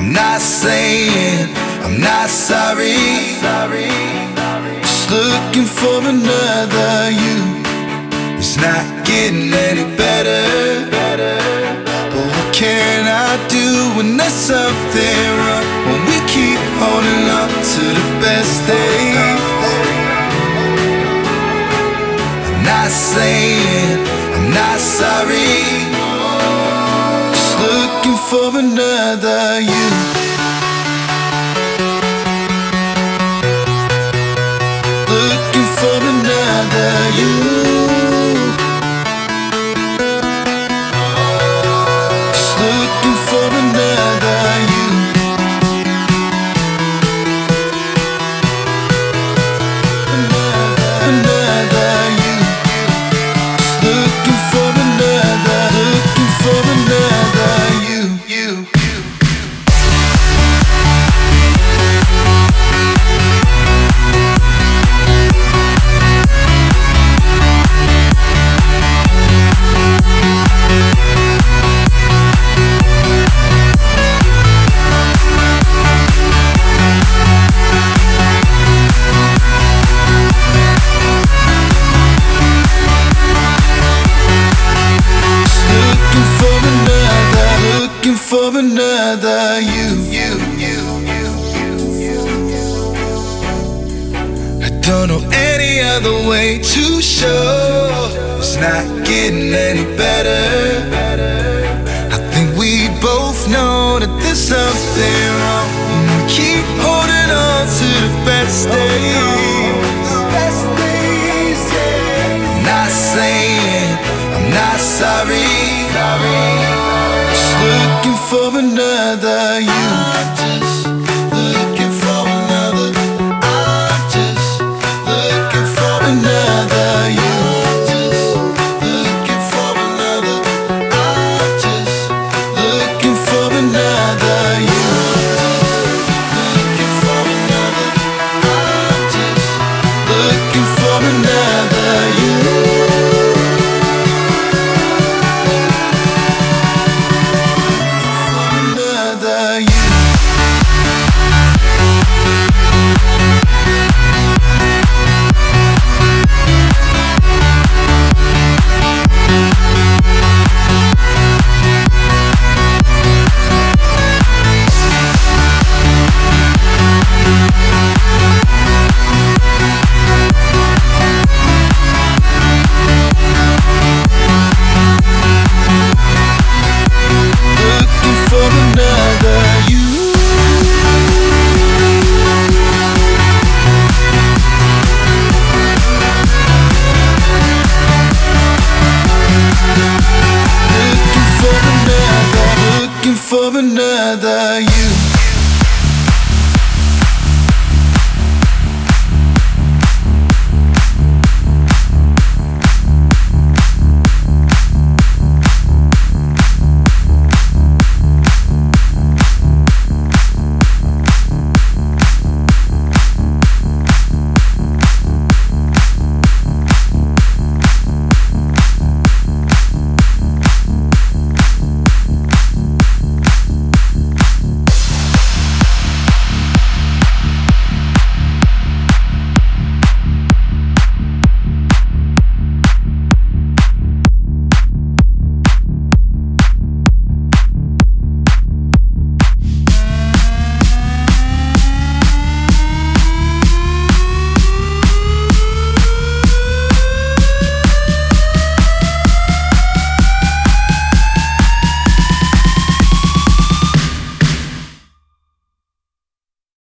I'm not saying I'm not sorry. Just looking for another you. It's not getting any better. But what can I do when there's something wrong? When we keep holding on to the best days. I'm not saying I'm not sorry. For another you. You. Don't know any other way to show it's not getting any better. I think we both know that there's something wrong. when We keep holding on to the best days. I'm not saying I'm not sorry. Just looking for another you.